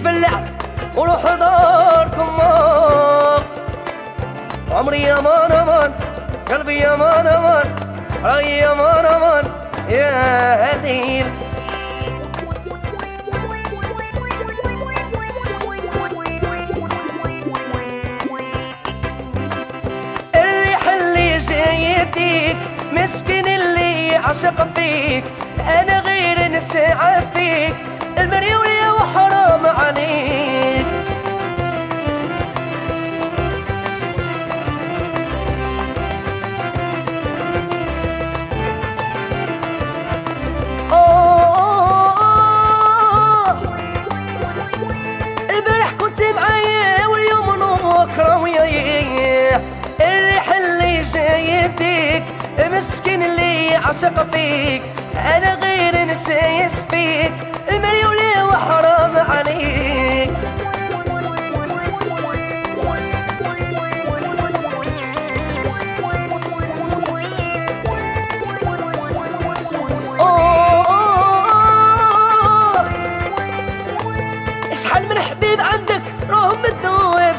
تبلع وروح داركم عمري يا مان أمان قلبي يا مان أمان رأيي يا مان أمان يا هديل الريح اللي جايتيك مسكين اللي عشق فيك أنا غير نسعى فيك. المريولي وحرام عليك. البارح كنت معايا واليوم نوكرة وياي الريح اللي جايتك مسكين اللي عشق فيك. أنا غير نسايس فيك. المريولي وحرام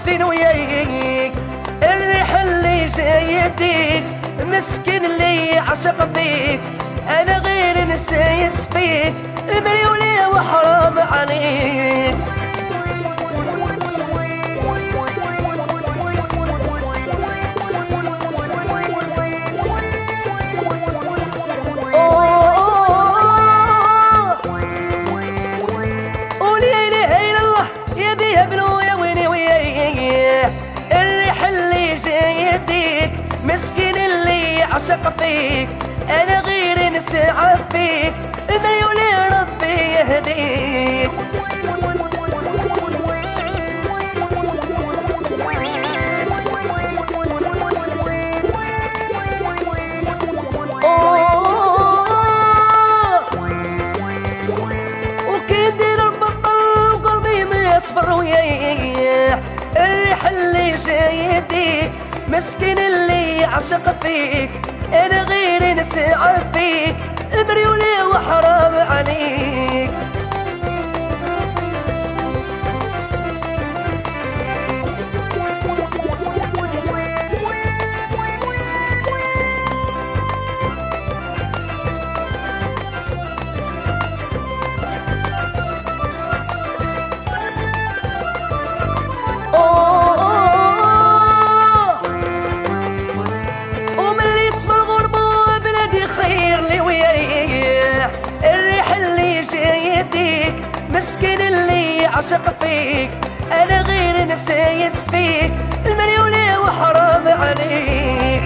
زين وياك. الريح اللي جايتك مسكين اللي عشق فيك. أنا غير نسايس فيك المريولي وحرام عليك. اللي عشق فيك. أنا غير نسعى فيك. المريولي ربي يهديك. مسكين اللي عشق فيك. أنا غير نسعى فيك المريولي وحرام عليك. عشق فيك أنا غير نسايس فيك المريولي وحرام عليك.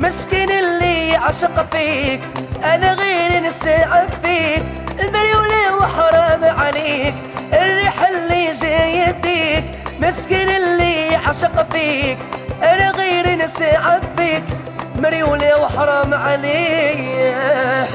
مسكين اللي عشق فيك. أنا غير نسعى فيك المريولي وحرام عليك. الريح اللي جايتك مسكين اللي عشق فيك. أنا غير نسعى فيك مريولي وحرام عليك.